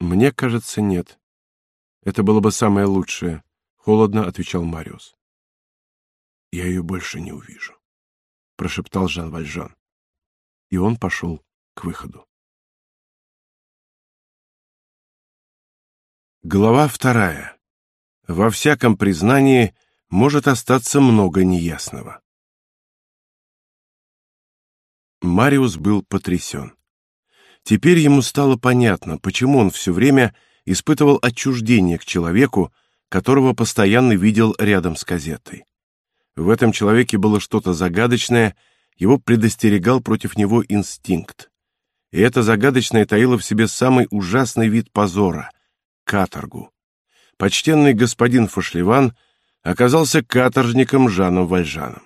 Мне кажется, нет. Это было бы самое лучшее, холодно отвечал Мариус. Я ее больше не увижу, прошептал Жан Вальжан. И он пошел к выходу. Глава вторая. Во всяком признании может остаться много неясного. Мариус был потрясен. Теперь ему стало понятно, почему он все время испытывал отчуждение к человеку, которого постоянно видел рядом с газетой. В этом человеке было что-то загадочное, его предостерегал против него инстинкт. И это загадочное таило в себе самый ужасный вид позора — каторгу. Почтенный господин Фашливан оказался каторжником Жаном Вальжаном.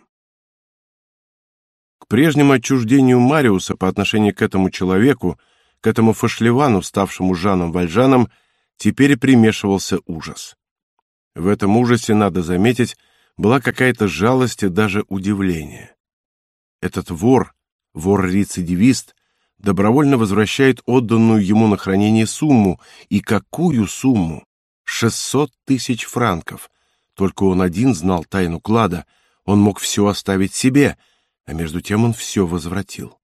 К прежнему отчуждению Мариуса по отношению к этому человеку, к этому Фашливану, ставшему Жаном Вальжаном, теперь примешивался ужас. В этом ужасе, надо заметить, была какая-то жалость и даже удивление. Этот вор, вор-рецидивист, добровольно возвращает отданную ему на хранение сумму. И какую сумму? 600 тысяч франков. Только он один знал тайну клада, он мог все оставить себе, а между тем он все возвратил.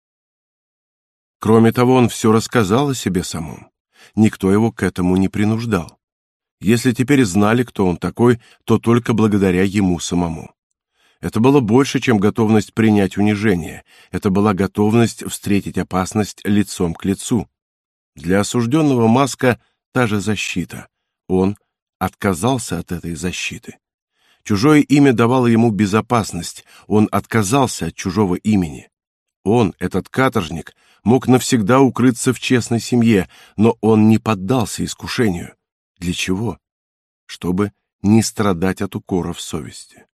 Кроме того, он все рассказал о себе самом. Никто его к этому не принуждал. Если теперь знали, кто он такой, то только благодаря ему самому. Это было больше, чем готовность принять унижение. Это была готовность встретить опасность лицом к лицу. Для осужденного Маска та же защита. Он отказался от этой защиты. Чужое имя давало ему безопасность. Он отказался от чужого имени. Он, этот каторжник, мог навсегда укрыться в честной семье, но он не поддался искушению. Для чего? Чтобы не страдать от укоров совести.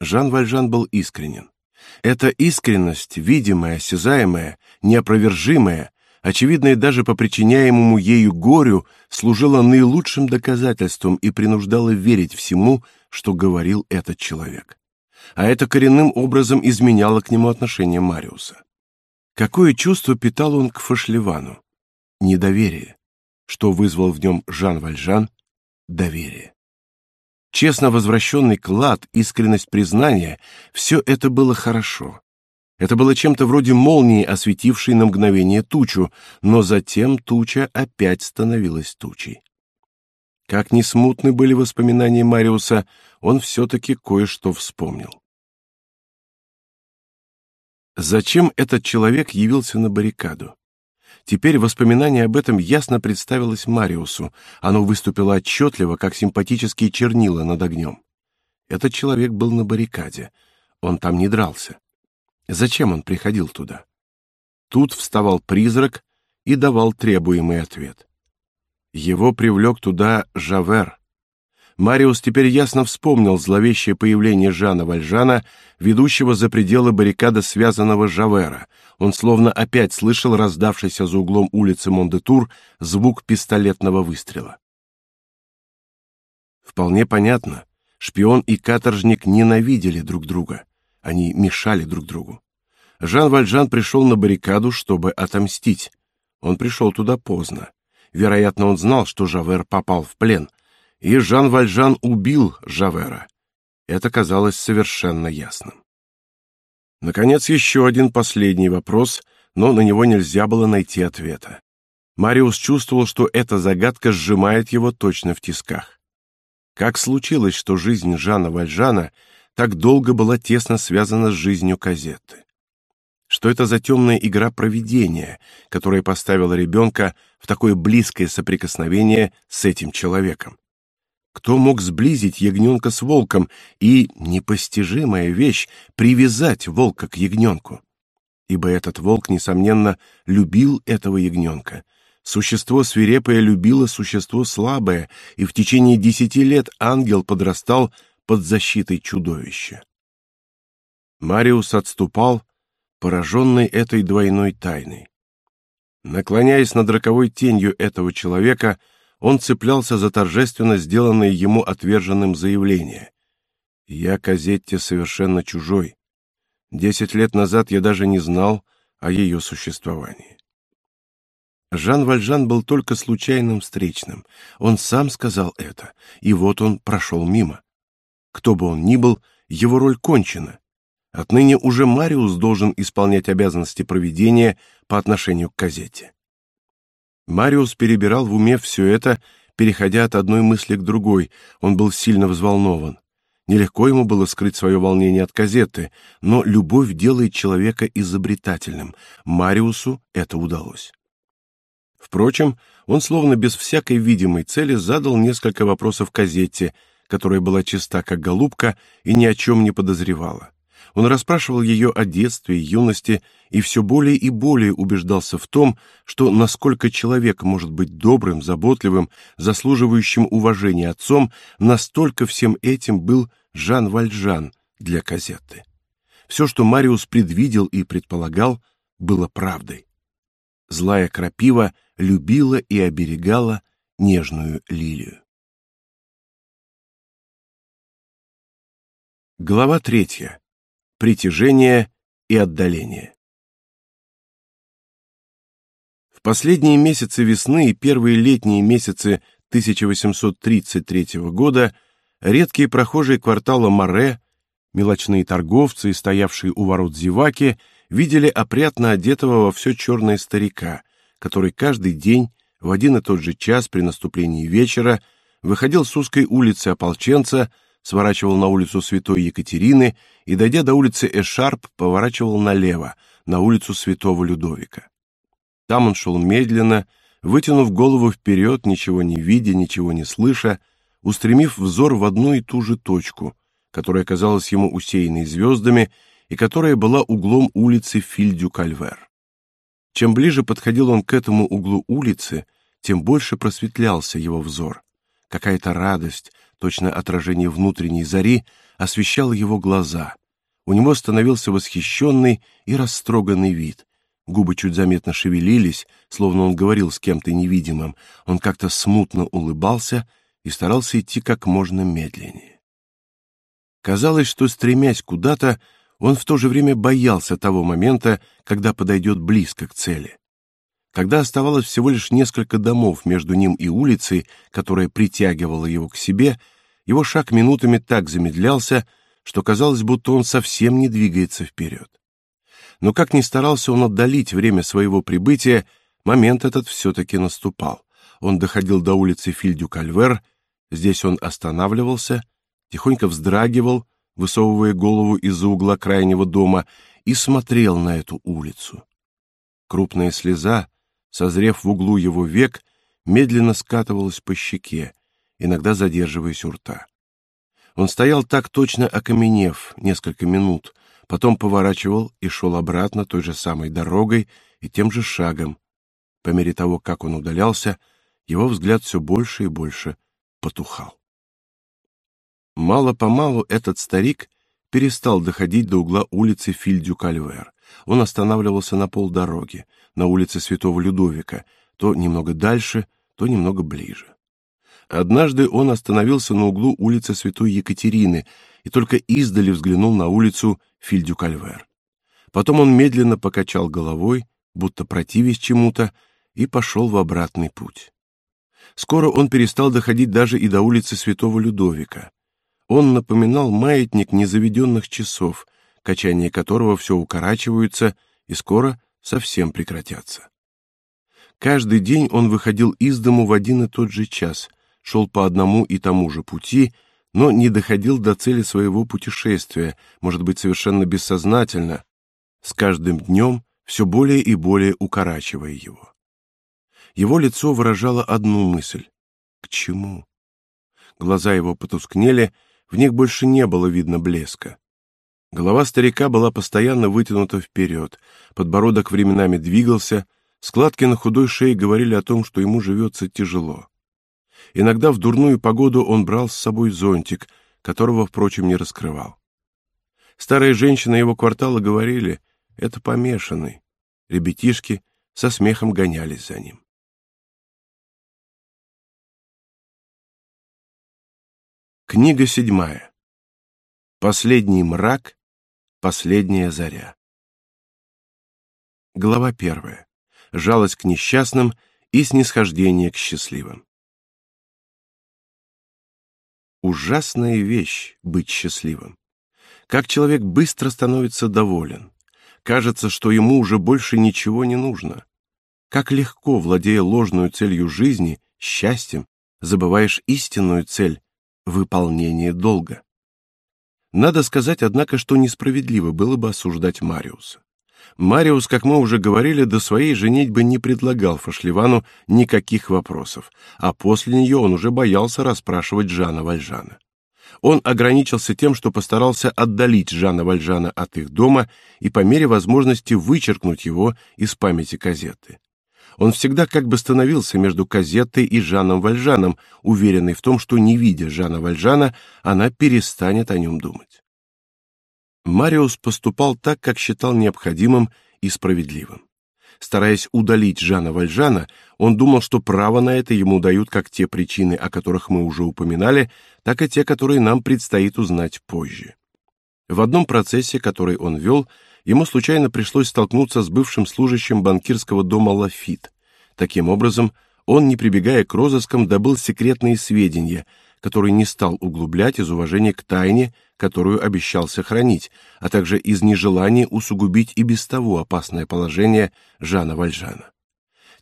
Жан Вальжан был искренен. Эта искренность, видимая, осязаемая, неопровержимая, очевидная даже по причиняемому ею горю, служила наилучшим доказательством и принуждала верить всему, что говорил этот человек. А это коренным образом изменяло к нему отношение Мариуса. Какое чувство питал он к Фашливану? Недоверие. Что вызвал в нем Жан Вальжан? Доверие. Честно возвращенный клад, искренность признания — все это было хорошо. Это было чем-то вроде молнии, осветившей на мгновение тучу, но затем туча опять становилась тучей. Как ни смутны были воспоминания Мариуса, он все-таки кое-что вспомнил. Зачем этот человек явился на баррикаду? Теперь воспоминание об этом ясно представилось Мариусу. Оно выступило отчетливо, как симпатические чернила над огнем. Этот человек был на баррикаде. Он там не дрался. Зачем он приходил туда? Тут вставал призрак и давал требуемый ответ. Его привлек туда Жавер, Мариус теперь ясно вспомнил зловещее появление Жана Вальжана, ведущего за пределы баррикады связанного Жавера. Он словно опять слышал раздавшийся за углом улицы Мондетур звук пистолетного выстрела. Вполне понятно, шпион и каторжник ненавидели друг друга. Они мешали друг другу. Жан Вальжан пришел на баррикаду, чтобы отомстить. Он пришел туда поздно. Вероятно, он знал, что Жавер попал в плен, и Жан Вальжан убил Жавера. Это казалось совершенно ясным. Наконец, еще один последний вопрос, но на него нельзя было найти ответа. Мариус чувствовал, что эта загадка сжимает его точно в тисках. Как случилось, что жизнь Жана Вальжана так долго была тесно связана с жизнью Казетты? Что это за темная игра провидения, которая поставила ребенка в такое близкое соприкосновение с этим человеком? Кто мог сблизить ягненка с волком и, непостижимая вещь, привязать волка к ягненку? Ибо этот волк, несомненно, любил этого ягненка. Существо свирепое любило существо слабое, и в течение десяти лет ангел подрастал под защитой чудовища. Мариус отступал, пораженный этой двойной тайной. Наклоняясь над роковой тенью этого человека, он цеплялся за торжественно сделанное ему отверженным заявление. «Я Казетте совершенно чужой. Десять лет назад я даже не знал о ее существовании». Жан Вальжан был только случайным встречным. Он сам сказал это, и вот он прошел мимо. Кто бы он ни был, его роль кончена. Отныне уже Мариус должен исполнять обязанности проведения по отношению к Казете. Мариус перебирал в уме все это, переходя от одной мысли к другой. Он был сильно взволнован. Нелегко ему было скрыть свое волнение от Казеты, но любовь делает человека изобретательным. Мариусу это удалось. Впрочем, он словно без всякой видимой цели задал несколько вопросов Казетте, которая была чиста как голубка и ни о чем не подозревала. Он расспрашивал ее о детстве и юности и все более и более убеждался в том, что насколько человек может быть добрым, заботливым, заслуживающим уважения отцом, настолько всем этим был Жан Вальжан для Казетты. Все, что Мариус предвидел и предполагал, было правдой. Злая крапива любила и оберегала нежную лилию. Глава третья. Притяжение и отдаление. В последние месяцы весны и первые летние месяцы 1833 года редкие прохожие квартала Море, мелочные торговцы стоявшие у ворот зеваки видели опрятно одетого во все черное старика, который каждый день в один и тот же час при наступлении вечера выходил с узкой улицы ополченца сворачивал на улицу Святой Екатерины и, дойдя до улицы Эшарп, поворачивал налево, на улицу Святого Людовика. Там он шел медленно, вытянув голову вперед, ничего не видя, ничего не слыша, устремив взор в одну и ту же точку, которая казалась ему усеянной звездами и которая была углом улицы Фильдю-Кальвер. Чем ближе подходил он к этому углу улицы, тем больше просветлялся его взор. Какая-то радость, точно отражение внутренней зари, освещало его глаза. У него становился восхищенный и растроганный вид. Губы чуть заметно шевелились, словно он говорил с кем-то невидимым. Он как-то смутно улыбался и старался идти как можно медленнее. Казалось, что стремясь куда-то, он в то же время боялся того момента, когда подойдет близко к цели. Когда оставалось всего лишь несколько домов между ним и улицей, которая притягивала его к себе, его шаг минутами так замедлялся, что казалось, будто он совсем не двигается вперед. Но как ни старался он отдалить время своего прибытия, момент этот все-таки наступал. Он доходил до улицы Фильдю-Кальвер, здесь он останавливался, тихонько вздрагивал, высовывая голову из-за угла крайнего дома, и смотрел на эту улицу. Крупная слеза, созрев в углу его век, медленно скатывалась по щеке, иногда задерживаясь у рта. Он стоял так точно окаменев несколько минут, потом поворачивал и шел обратно той же самой дорогой и тем же шагом. По мере того, как он удалялся, его взгляд все больше и больше потухал. Мало-помалу этот старик перестал доходить до угла улицы Фильдю-Кальвер. Он останавливался на полдороги, на улице Святого Людовика, то немного дальше, то немного ближе. Однажды он остановился на углу улицы Святой Екатерины и только издали взглянул на улицу Фильдю-Кальвер. Потом он медленно покачал головой, будто противясь чему-то, и пошел в обратный путь. Скоро он перестал доходить даже и до улицы Святого Людовика. Он напоминал маятник незаведенных часов, качания которого все укорачиваются и скоро совсем прекратятся. Каждый день он выходил из дому в один и тот же час, шел по одному и тому же пути, но не доходил до цели своего путешествия, может быть, совершенно бессознательно, с каждым днем все более и более укорачивая его. Его лицо выражало одну мысль: к чему? Глаза его потускнели, в них больше не было видно блеска. Голова старика была постоянно вытянута вперед, подбородок временами двигался, складки на худой шее говорили о том, что ему живется тяжело. Иногда в дурную погоду он брал с собой зонтик, которого, впрочем, не раскрывал. Старые женщины его квартала говорили: "Это помешанный". Ребятишки со смехом гонялись за ним. Книга седьмая. Последний мрак Последняя заря. Глава первая. жалость к несчастным и снисхождение к счастливым. Ужасная вещь быть счастливым. Как человек быстро становится доволен. Кажется, что ему уже больше ничего не нужно. Как легко, владея ложной целью жизни, счастьем, забываешь истинную цель выполнение долга. Надо сказать, однако, что несправедливо было бы осуждать Мариуса. Мариус, как мы уже говорили, до своей женитьбы не предлагал Фашливану никаких вопросов, а после нее он уже боялся расспрашивать Жана Вальжана. Он ограничился тем, что постарался отдалить Жана Вальжана от их дома и по мере возможности вычеркнуть его из памяти Казеты. Он всегда как бы становился между Казеттой и Жаном Вальжаном, уверенный в том, что не видя Жана Вальжана, она перестанет о нем думать. Мариус поступал так, как считал необходимым и справедливым. Стараясь удалить Жана Вальжана, он думал, что право на это ему дают как те причины, о которых мы уже упоминали, так и те, которые нам предстоит узнать позже. В одном процессе, который он вел, ему случайно пришлось столкнуться с бывшим служащим банкирского дома Лафит. Таким образом, он, не прибегая к розыскам, добыл секретные сведения, которые не стал углублять из уважения к тайне, которую обещал сохранить, а также из нежелания усугубить и без того опасное положение Жана Вальжана.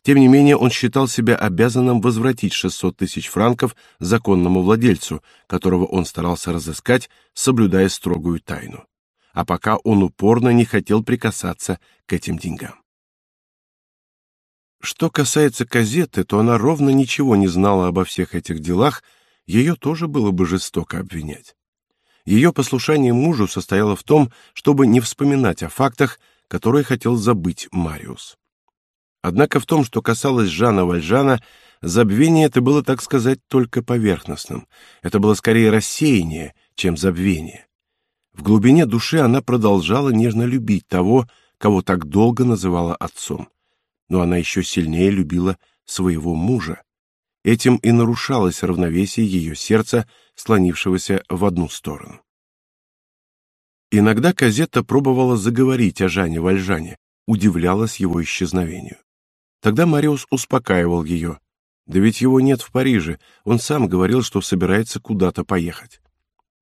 Тем не менее, он считал себя обязанным возвратить 600 тысяч франков законному владельцу, которого он старался разыскать, соблюдая строгую тайну а пока он упорно не хотел прикасаться к этим деньгам. Что касается Казеты, то она ровно ничего не знала обо всех этих делах, ее тоже было бы жестоко обвинять. Ее послушание мужу состояло в том, чтобы не вспоминать о фактах, которые хотел забыть Мариус. Однако в том, что касалось Жана Вальжана, забвение это было, так сказать, только поверхностным. Это было скорее рассеяние, чем забвение. В глубине души она продолжала нежно любить того, кого так долго называла отцом. Но она еще сильнее любила своего мужа. Этим и нарушалось равновесие ее сердца, склонившегося в одну сторону. Иногда Казетта пробовала заговорить о Жане Вальжане, удивлялась его исчезновению. Тогда Мариус успокаивал ее. Да ведь его нет в Париже, он сам говорил, что собирается куда-то поехать.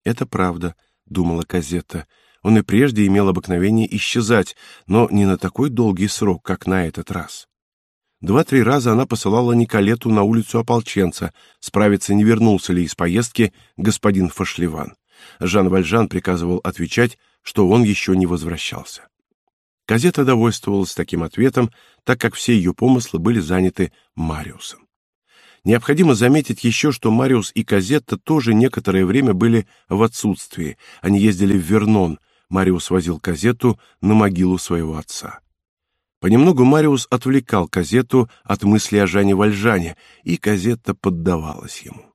Это правда, думала Казетта. Он и прежде имел обыкновение исчезать, но не на такой долгий срок, как на этот раз. Два-три раза она посылала Николету на улицу ополченца, справиться, не вернулся ли из поездки господин Фашливан. Жан Вальжан приказывал отвечать, что он еще не возвращался. Казета довольствовалась таким ответом, так как все ее помыслы были заняты Мариусом. Необходимо заметить еще, что Мариус и Казетта тоже некоторое время были в отсутствии. Они ездили в Вернон. Мариус возил Казетту на могилу своего отца. Понемногу Мариус отвлекал Казетту от мысли о Жане Вальжане, и Казетта поддавалась ему.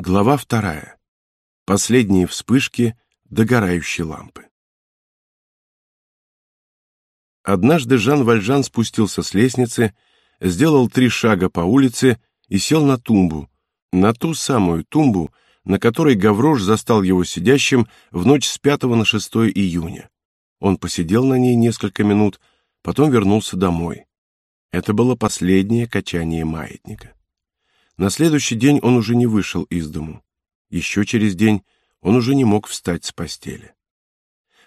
Глава вторая. Последние вспышки догорающей лампы. Однажды Жан Вальжан спустился с лестницы, сделал три шага по улице и сел на тумбу, на ту самую тумбу, на которой Гаврош застал его сидящим в ночь с 5 на 6 июня. Он посидел на ней несколько минут, потом вернулся домой. Это было последнее качание маятника. На следующий день он уже не вышел из дому. Еще через день он уже не мог встать с постели.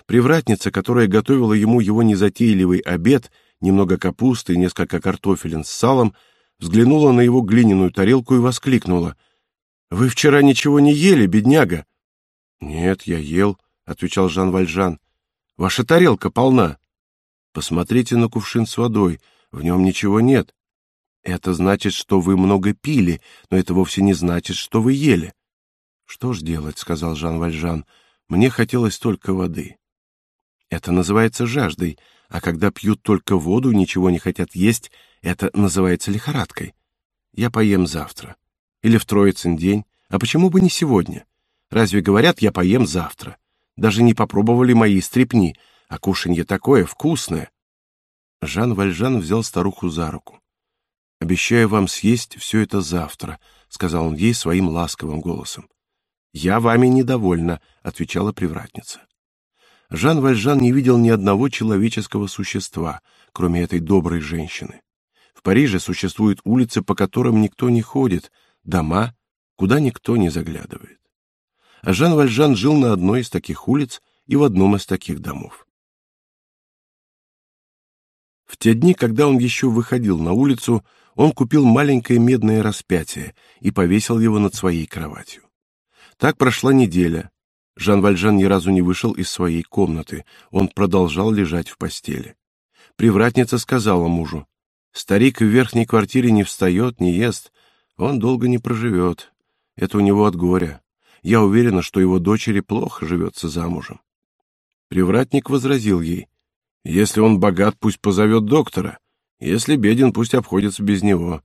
Привратница, которая готовила ему его незатейливый обед, немного капусты и несколько картофелин с салом, взглянула на его глиняную тарелку и воскликнула: "Вы вчера ничего не ели, бедняга?" "Нет, я ел", отвечал Жан Вальжан. "Ваша тарелка полна. Посмотрите на кувшин с водой, в нем ничего нет. Это значит, что вы много пили, но это вовсе не значит, что вы ели". "Что ж делать?" сказал Жан Вальжан. "Мне хотелось только воды". Это называется жаждой, а когда пьют только воду, ничего не хотят есть, это называется лихорадкой. Я поем завтра. Или в Троицын день. А почему бы не сегодня? Разве говорят, я поем завтра? Даже не попробовали мои стрепни, а кушанье такое вкусное. Жан Вальжан взял старуху за руку. Обещаю вам съесть все это завтра, сказал он ей своим ласковым голосом. Я вами недовольна, отвечала привратница. Жан Вальжан не видел ни одного человеческого существа, кроме этой доброй женщины. В Париже существуют улицы, по которым никто не ходит, дома, куда никто не заглядывает. А Жан Вальжан жил на одной из таких улиц и в одном из таких домов. В те дни, когда он еще выходил на улицу, он купил маленькое медное распятие и повесил его над своей кроватью. Так прошла неделя. Жан Вальжан ни разу не вышел из своей комнаты, он продолжал лежать в постели. Привратница сказала мужу: "Старик в верхней квартире не встает, не ест, он долго не проживет. Это у него от горя. Я уверена, что его дочери плохо живется замужем". Привратник возразил ей: если он богат, пусть позовет доктора. Если беден, пусть обходится без него.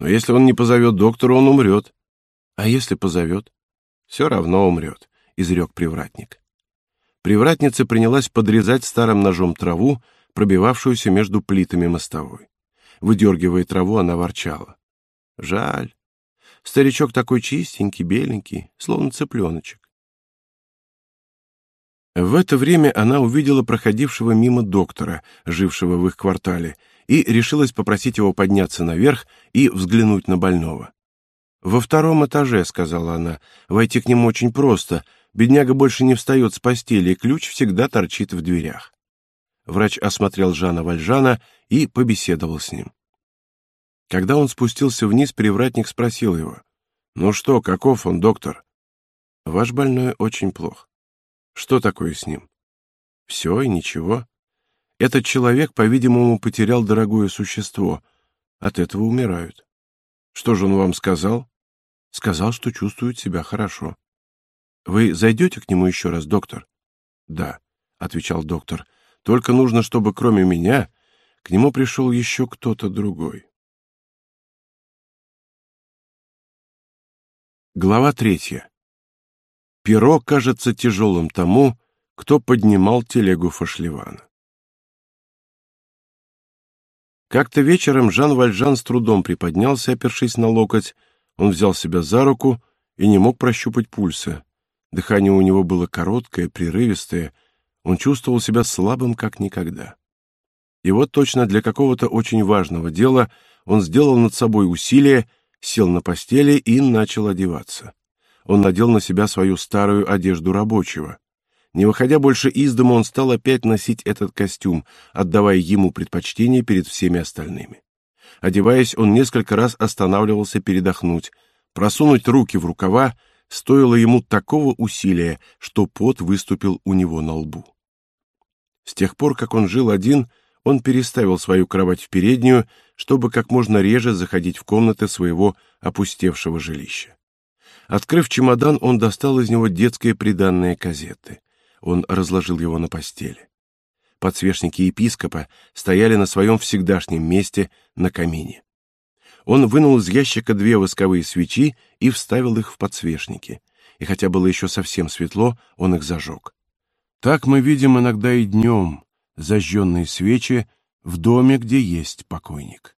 Но если он не позовет доктора, он умрет. А если позовет? Все равно умрет, — изрек привратник. Привратница принялась подрезать старым ножом траву, пробивавшуюся между плитами мостовой. Выдергивая траву, она ворчала. Жаль. Старичок такой чистенький, беленький, словно цыпленочек. В это время она увидела проходившего мимо доктора, жившего в их квартале, и решилась попросить его подняться наверх и взглянуть на больного. «Во втором этаже», — сказала она, — «войти к нему очень просто. Бедняга больше не встает с постели, и ключ всегда торчит в дверях». Врач осмотрел Жана Вальжана и побеседовал с ним. Когда он спустился вниз, привратник спросил его. «Ну что, каков он, доктор?» «Ваш больной очень плох». Что такое с ним? Все и ничего. Этот человек, по-видимому, потерял дорогое существо. От этого умирают. Что же он вам сказал? Сказал, что чувствует себя хорошо. Вы зайдете к нему еще раз, доктор? Да, отвечал доктор. Только нужно, чтобы кроме меня к нему пришел еще кто-то другой. Глава третья. Перо кажется тяжелым тому, кто поднимал телегу Фашливана. Как-то вечером Жан Вальжан с трудом приподнялся, опершись на локоть. Он взял себя за руку и не мог прощупать пульса. Дыхание у него было короткое, прерывистое. Он чувствовал себя слабым, как никогда. И вот точно для какого-то очень важного дела он сделал над собой усилие, сел на постели и начал одеваться он надел на себя свою старую одежду рабочего. Не выходя больше из дома, он стал опять носить этот костюм, отдавая ему предпочтение перед всеми остальными. Одеваясь, он несколько раз останавливался передохнуть. Просунуть руки в рукава стоило ему такого усилия, что пот выступил у него на лбу. С тех пор, как он жил один, он переставил свою кровать в переднюю, чтобы как можно реже заходить в комнаты своего опустевшего жилища. Открыв чемодан, он достал из него детское приданное казеты. Он разложил его на постели. Подсвечники епископа стояли на своем всегдашнем месте на камине. Он вынул из ящика две восковые свечи и вставил их в подсвечники. И хотя было еще совсем светло, он их зажег. Так мы видим иногда и днем зажженные свечи в доме, где есть покойник.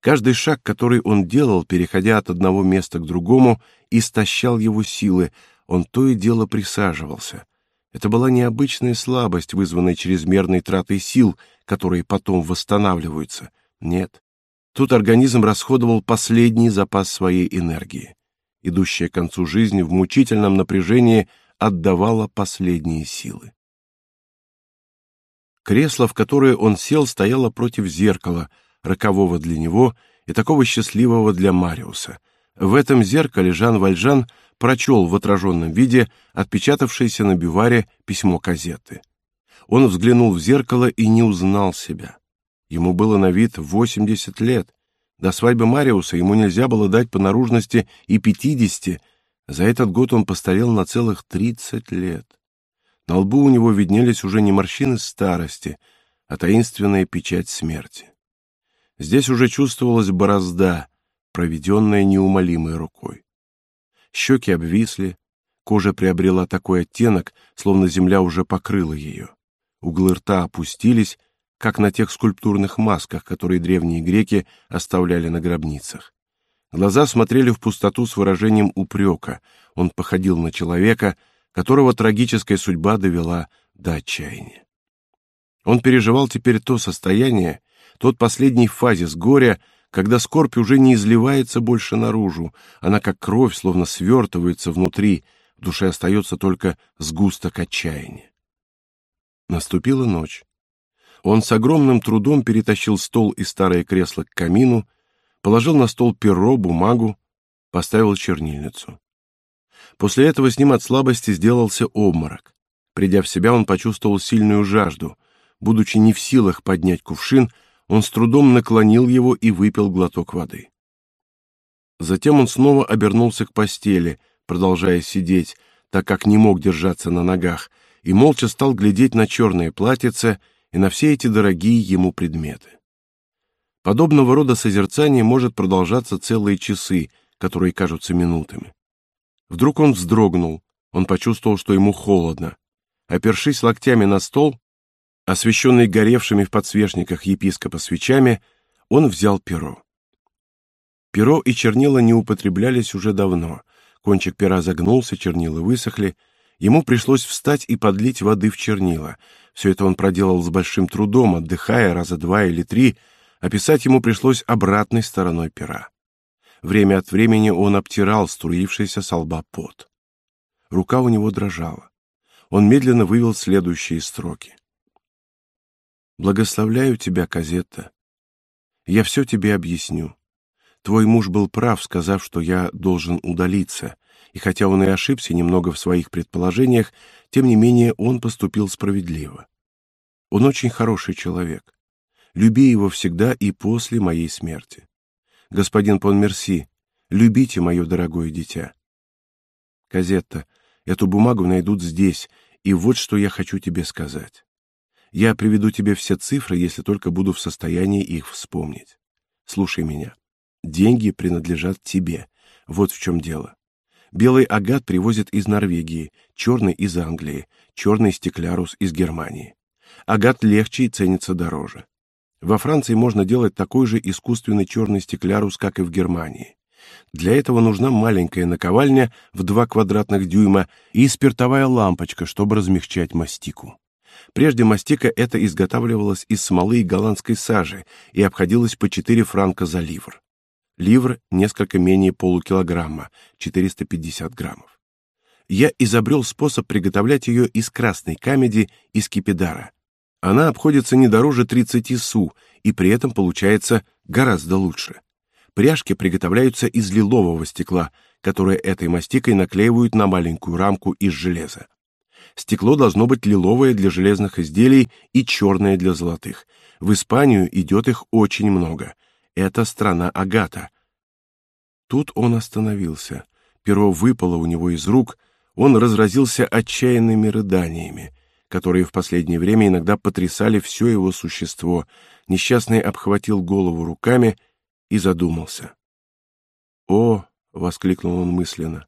Каждый шаг, который он делал, переходя от одного места к другому, истощал его силы, он то и дело присаживался. Это была необычная слабость, вызванная чрезмерной тратой сил, которые потом восстанавливаются. Нет. Тут организм расходовал последний запас своей энергии. Идущая к концу жизнь в мучительном напряжении отдавала последние силы. Кресло, в которое он сел, стояло против зеркала — рокового для него и такого счастливого для Мариуса. В этом зеркале Жан Вальжан прочел в отраженном виде отпечатавшееся на биваре письмо газеты. Он взглянул в зеркало и не узнал себя. Ему было на вид 80 лет. До свадьбы Мариуса ему нельзя было дать по наружности и 50. За этот год он постарел на целых 30 лет. На лбу у него виднелись уже не морщины старости, а таинственная печать смерти. Здесь уже чувствовалась борозда, проведенная неумолимой рукой. Щеки обвисли, кожа приобрела такой оттенок, словно земля уже покрыла ее. Углы рта опустились, как на тех скульптурных масках, которые древние греки оставляли на гробницах. Глаза смотрели в пустоту с выражением упрека. Он походил на человека, которого трагическая судьба довела до отчаяния. Он переживал теперь то состояние, тот последний фазис горя, когда скорбь уже не изливается больше наружу, она как кровь словно свертывается внутри, в душе остается только сгусток отчаяния. Наступила ночь. Он с огромным трудом перетащил стол и старое кресло к камину, положил на стол перо, бумагу, поставил чернильницу. После этого с ним от слабости сделался обморок. Придя в себя, он почувствовал сильную жажду. Будучи не в силах поднять кувшин, он с трудом наклонил его и выпил глоток воды. Затем он снова обернулся к постели, продолжая сидеть, так как не мог держаться на ногах, и молча стал глядеть на черное платьице и на все эти дорогие ему предметы. Подобного рода созерцание может продолжаться целые часы, которые кажутся минутами. Вдруг он вздрогнул, он почувствовал, что ему холодно. Опершись локтями на стол, освещенный горевшими в подсвечниках епископа свечами, он взял перо. Перо и чернила не употреблялись уже давно. Кончик пера загнулся, чернила высохли. Ему пришлось встать и подлить воды в чернила. Все это он проделал с большим трудом, отдыхая раза два или три, а писать ему пришлось обратной стороной пера. Время от времени он обтирал струившийся с лба пот. Рука у него дрожала. Он медленно вывел следующие строки. Благословляю тебя, Казетта. Я все тебе объясню. Твой муж был прав, сказав, что я должен удалиться, и хотя он и ошибся немного в своих предположениях, тем не менее он поступил справедливо. Он очень хороший человек. Люби его всегда и после моей смерти. Господин Понмерси, любите мое дорогое дитя. Казетта, эту бумагу найдут здесь, и вот что я хочу тебе сказать. Я приведу тебе все цифры, если только буду в состоянии их вспомнить. Слушай меня. Деньги принадлежат тебе. Вот в чем дело. Белый агат привозят из Норвегии, черный из Англии, черный стеклярус из Германии. Агат легче и ценится дороже. Во Франции можно делать такой же искусственный черный стеклярус, как и в Германии. Для этого нужна маленькая наковальня в 2 квадратных дюйма и спиртовая лампочка, чтобы размягчать мастику. Прежде мастика эта изготавливалась из смолы и голландской сажи и обходилась по 4 франка за ливр. Ливр несколько менее полукилограмма, 450 граммов. Я изобрел способ приготовлять ее из красной камеди и скипидара. Она обходится не дороже 30 су, и при этом получается гораздо лучше. Пряжки приготовляются из лилового стекла, которое этой мастикой наклеивают на маленькую рамку из железа. Стекло должно быть лиловое для железных изделий и черное для золотых. В Испанию идет их очень много. Это страна агата. Тут он остановился. Перо выпало у него из рук, он разразился отчаянными рыданиями, которые в последнее время иногда потрясали все его существо. Несчастный обхватил голову руками и задумался. "О", воскликнул он мысленно.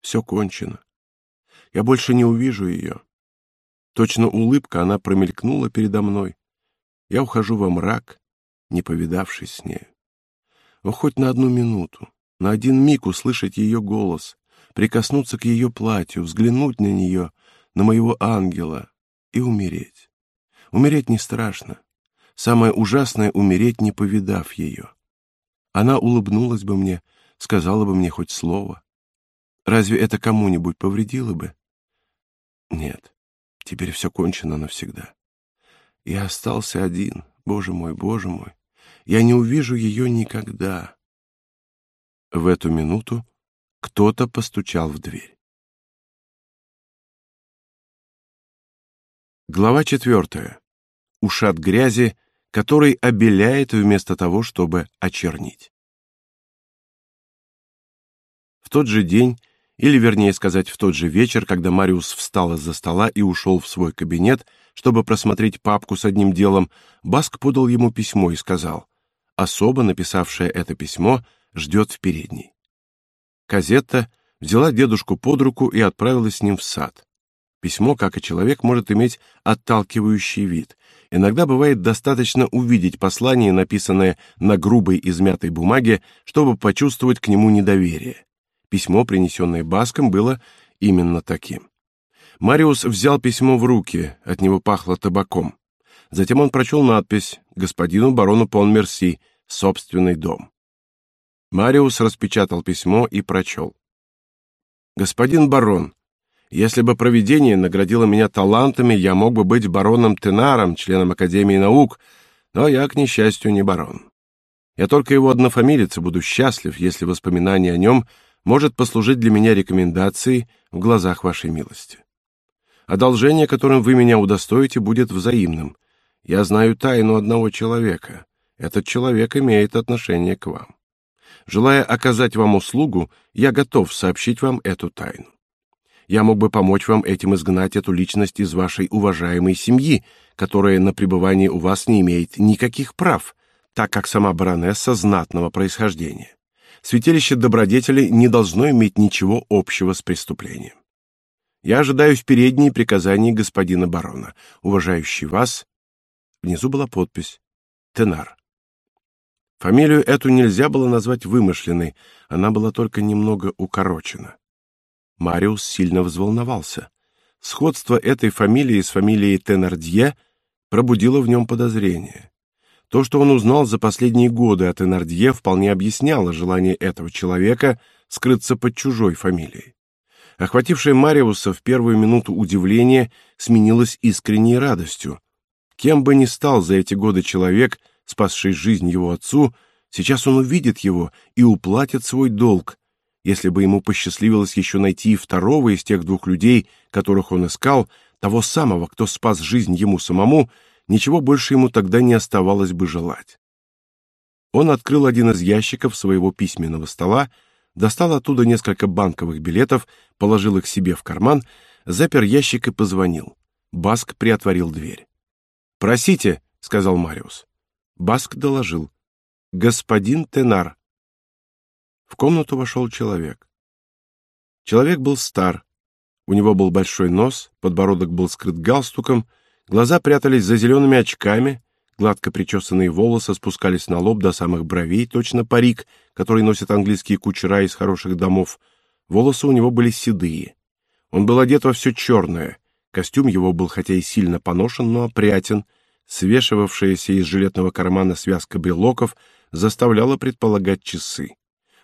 «Все кончено. Я больше не увижу ее. Точно улыбка она промелькнула передо мной. Я ухожу во мрак, не повидавшись с ней. Но хоть на одну минуту, на один миг услышать ее голос, прикоснуться к ее платью, взглянуть на нее, на моего ангела и умереть. Умереть не страшно. Самое ужасное — умереть, не повидав ее. Она улыбнулась бы мне, сказала бы мне хоть слово. Разве это кому-нибудь повредило бы? Нет, теперь все кончено навсегда. Я остался один, боже мой, боже мой. Я не увижу ее никогда. В эту минуту кто-то постучал в дверь. Глава четвертая. Ушат грязи, который обеляет вместо того, чтобы очернить. В тот же день или, вернее сказать, в тот же вечер, когда Мариус встал из-за стола и ушел в свой кабинет, чтобы просмотреть папку с одним делом, Баск подал ему письмо и сказал: "Особо написавшая это письмо ждет в передней". Казетта взяла дедушку под руку и отправилась с ним в сад. Письмо, как и человек, может иметь отталкивающий вид. Иногда бывает достаточно увидеть послание, написанное на грубой измятой бумаге, чтобы почувствовать к нему недоверие. Письмо, принесенное Баском, было именно таким. Мариус взял письмо в руки, от него пахло табаком. Затем он прочел надпись «Господину барону Понмерси, собственный дом». Мариус распечатал письмо и прочел. «Господин барон, если бы провидение наградило меня талантами, я мог бы быть бароном Тенаром, членом Академии наук, но я, к несчастью, не барон. Я только его однофамилец и буду счастлив, если воспоминание о нем может послужить для меня рекомендацией в глазах вашей милости. Одолжение, которым вы меня удостоите, будет взаимным. Я знаю тайну одного человека. Этот человек имеет отношение к вам. Желая оказать вам услугу, я готов сообщить вам эту тайну. Я мог бы помочь вам этим изгнать эту личность из вашей уважаемой семьи, которая на пребывание у вас не имеет никаких прав, так как сама баронесса знатного происхождения. Святилище добродетели не должно иметь ничего общего с преступлением. Я ожидаю в передней приказаний господина барона, уважающий вас. Внизу была подпись Тенар. Фамилию эту нельзя было назвать вымышленной, она была только немного укорочена. Мариус сильно взволновался. Сходство этой фамилии с фамилией Тенардье пробудило в нем подозрение. То, что он узнал за последние годы от Тенардье, вполне объясняло желание этого человека скрыться под чужой фамилией. Охватившее Мариуса в первую минуту удивление сменилось искренней радостью. Кем бы ни стал за эти годы человек, спасший жизнь его отцу, сейчас он увидит его и уплатит свой долг. Если бы ему посчастливилось еще найти второго из тех двух людей, которых он искал, того самого, кто спас жизнь ему самому, ничего больше ему тогда не оставалось бы желать. Он открыл один из ящиков своего письменного стола, достал оттуда несколько банковых билетов, положил их себе в карман, запер ящик и позвонил. Баск приотворил дверь. "Просите", сказал Мариус. Баск доложил: "Господин Тенар". В комнату вошел человек. Человек был стар. У него был большой нос, подбородок был скрыт галстуком, глаза прятались за зелеными очками, Гладко причесанные волосы спускались на лоб до самых бровей, точно парик, который носят английские кучера из хороших домов. Волосы у него были седые. Он был одет во все черное. Костюм его был хотя и сильно поношен, но опрятен. Свешивавшаяся из жилетного кармана связка брелоков заставляла предполагать часы.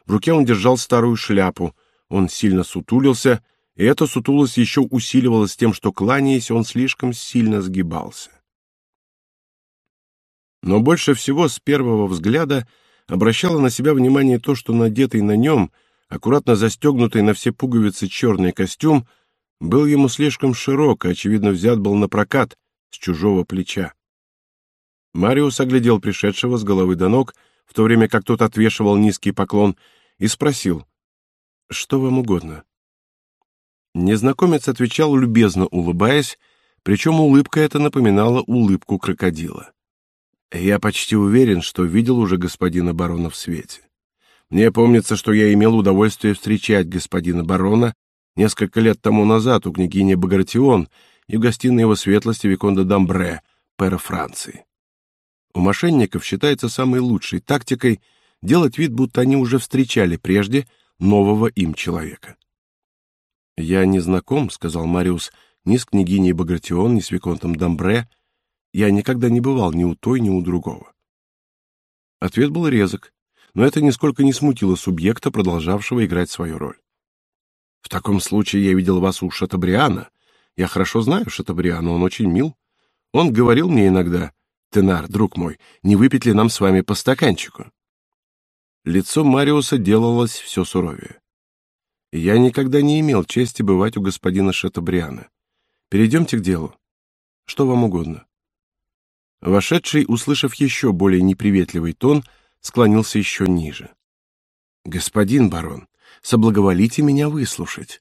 В руке он держал старую шляпу. Он сильно сутулился, и эта сутулость еще усиливалась тем, что кланяясь, он слишком сильно сгибался. Но больше всего с первого взгляда обращало на себя внимание то, что надетый на нем, аккуратно застегнутый на все пуговицы черный костюм, был ему слишком широк и, очевидно, взят был на прокат с чужого плеча. Мариус оглядел пришедшего с головы до ног, в то время как тот отвешивал низкий поклон, и спросил, «Что вам угодно?» Незнакомец отвечал, любезно улыбаясь, причем улыбка эта напоминала улыбку крокодила. Я почти уверен, что видел уже господина барона в свете. Мне помнится, что я имел удовольствие встречать господина барона несколько лет тому назад у княгини Багратион и в гостиной его светлости Виконда Дамбре, пэра Франции. У мошенников считается самой лучшей тактикой делать вид, будто они уже встречали прежде нового им человека. «Я не знаком», — сказал Мариус, — «ни с княгиней Багратион, ни с Виконтом Дамбре, я никогда не бывал ни у той, ни у другого. Ответ был резок, но это нисколько не смутило субъекта, продолжавшего играть свою роль. В таком случае я видел вас у Шатабриана. Я хорошо знаю Шатабриана, он очень мил. Он говорил мне иногда: "Тенар, друг мой, не выпить ли нам с вами по стаканчику?" Лицо Мариуса делалось все суровее. Я никогда не имел чести бывать у господина Шатабриана. Перейдемте к делу. Что вам угодно? Вошедший, услышав еще более неприветливый тон, склонился еще ниже. Господин барон, соблаговолите меня выслушать.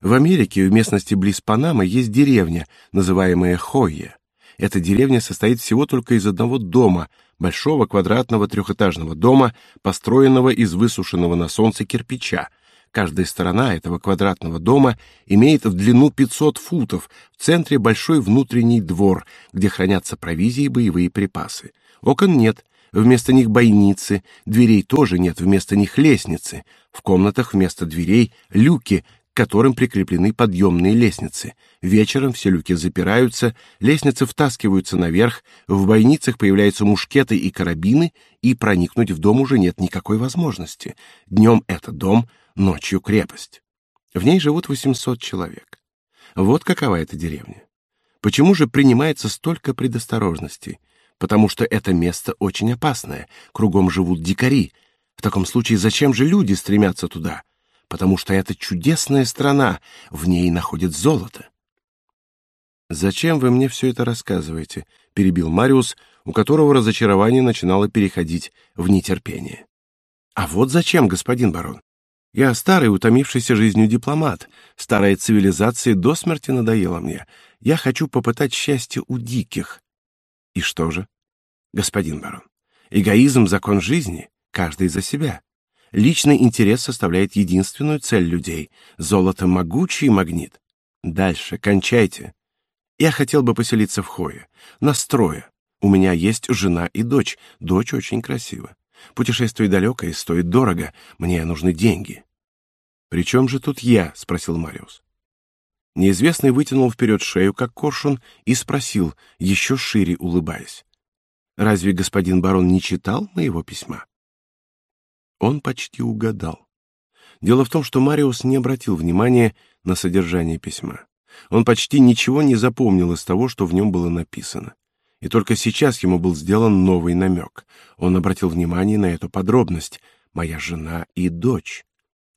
В Америке в местности близ Панамы есть деревня, называемая Хойя. Эта деревня состоит всего только из одного дома, большого квадратного трехэтажного дома, построенного из высушенного на солнце кирпича, Каждая сторона этого квадратного дома имеет в длину 500 футов, в центре большой внутренний двор, где хранятся провизии и боевые припасы. Окон нет, вместо них бойницы, дверей тоже нет, вместо них лестницы. В комнатах вместо дверей люки, которым прикреплены подъемные лестницы. Вечером все люки запираются, лестницы втаскиваются наверх, в бойницах появляются мушкеты и карабины, и проникнуть в дом уже нет никакой возможности. Днем это дом, ночью крепость. В ней живут 800 человек. Вот какова эта деревня. Почему же принимается столько предосторожностей? Потому что это место очень опасное, кругом живут дикари. В таком случае зачем же люди стремятся туда? Потому что это чудесная страна, в ней находят золото. Зачем вы мне все это рассказываете? перебил Мариус, у которого разочарование начинало переходить в нетерпение. А вот зачем, господин барон? Я старый, утомившийся жизнью дипломат. Старая цивилизация до смерти надоела мне. Я хочу попытать счастье у диких. И что же? Господин барон, эгоизм — закон жизни, каждый за себя. Личный интерес составляет единственную цель людей. Золото — могучий магнит. Дальше, кончайте. Я хотел бы поселиться в Хое, на строе. У меня есть жена и дочь. Дочь очень красива. Путешествие далекое, стоит дорого. Мне нужны деньги. «При чем же тут я?» — спросил Мариус. Неизвестный вытянул вперед шею, как коршун, и спросил, еще шире улыбаясь. «Разве господин барон не читал моего письма?» Он почти угадал. Дело в том, что Мариус не обратил внимания на содержание письма. Он почти ничего не запомнил из того, что в нем было написано. И только сейчас ему был сделан новый намек. Он обратил внимание на эту подробность «моя жена и дочь».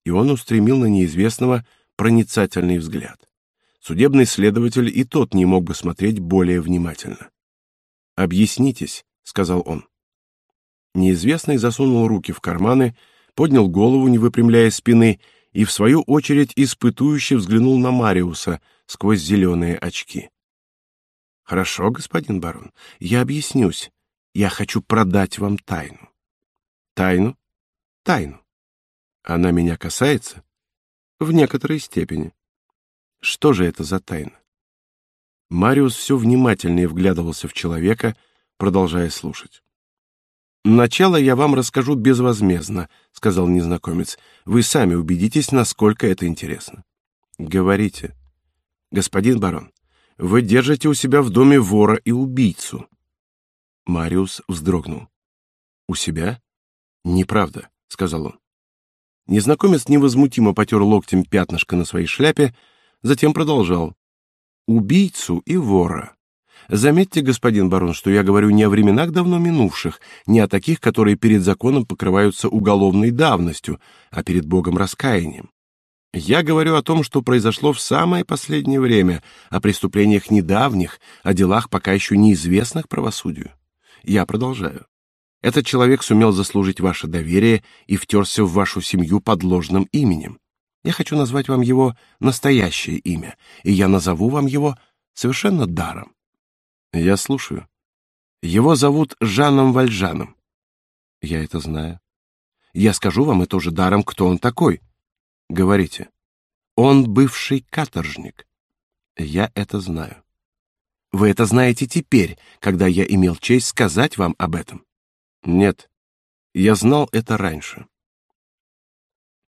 И он устремил на неизвестного проницательный взгляд. Судебный следователь и тот не мог бы смотреть более внимательно. «Объяснитесь», — сказал он. Неизвестный засунул руки в карманы, поднял голову, не выпрямляя спины, и, в свою очередь, испытующе взглянул на Мариуса сквозь зеленые очки. Хорошо, господин барон, я объяснюсь. Я хочу продать вам тайну. Тайну? Тайну. Она меня касается? В некоторой степени. Что же это за тайна? Мариус все внимательнее вглядывался в человека, продолжая слушать. «Начало я вам расскажу безвозмездно», — сказал незнакомец. «Вы сами убедитесь, насколько это интересно». «Говорите». «Господин барон, вы держите у себя в доме вора и убийцу. Мариус вздрогнул. У себя? Неправда, сказал он. Незнакомец невозмутимо потер локтем пятнышко на своей шляпе, затем продолжал: убийцу и вора. Заметьте, господин барон, что я говорю не о временах давно минувших, не о таких, которые перед законом покрываются уголовной давностью, а перед Богом раскаянием. Я говорю о том, что произошло в самое последнее время, о преступлениях недавних, о делах пока еще неизвестных правосудию. Я продолжаю. Этот человек сумел заслужить ваше доверие и втерся в вашу семью под ложным именем. Я хочу назвать вам его настоящее имя, и я назову вам его совершенно даром. Я слушаю. Его зовут Жаном Вальжаном. Я это знаю. Я скажу вам и тоже даром, кто он такой. Говорите. Он бывший каторжник. Я это знаю. Вы это знаете теперь, когда я имел честь сказать вам об этом? Нет. Я знал это раньше.